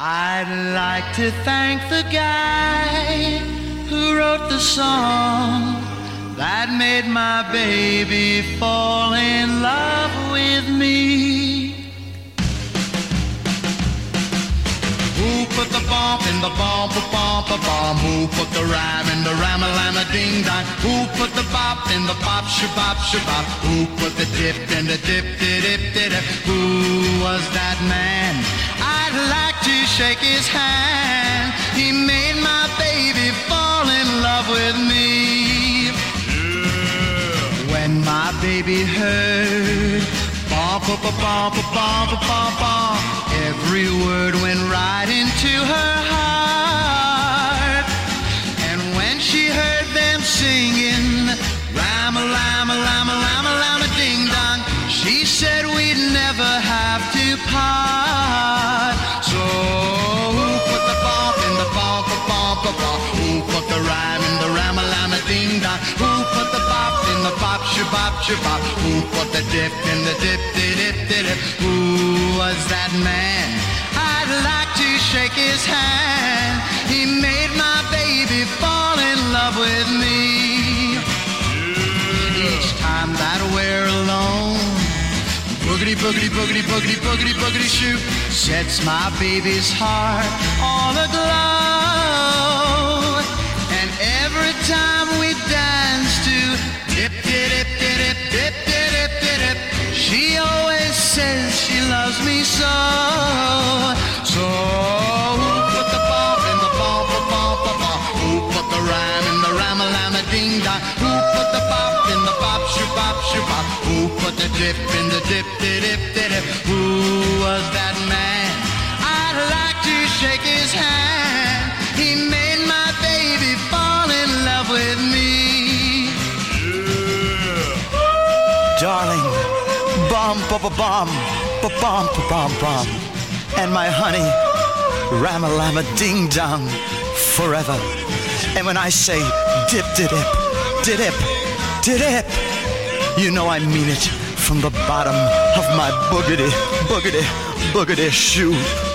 I'd like to thank the guy who wrote the song that made my baby fall in love with me. Who put the bump in the bump a bump a bump? Who put the rhyme in the rhyme a lama ding dong? Who put the bop in the bop shabop shabop? Who put the dip in the dip dip dip dip? Who was that man? I'd like to shake his hand. He made my baby fall in love with me. When my baby heard bump bump bump bump bump bump, every word went right into her heart. Bop shabop? Who put the dip in the dip dip dip dip? Who was that man? I'd like to shake his hand. He made my baby fall in love with me. Each time that we're alone, boogity boogity boogity boogity boogity boogity shoot sets my baby's heart all aglow. And every time loves me so. So who put the in the? Who put the rhyme in the lama ding dong? Who put the bop in the bop shabop shabop? Who put the dip in the dip dip dip dip? Who was that man? I'd like to shake his hand. He made my baby fall in love with me. Darling, bum ba ba bum, ba bum ba bum bum. And my honey, rama lama ding dong, forever. And when I say dip dip dip dip dip, you know I mean it from the bottom of my boogity boogity boogity shoe.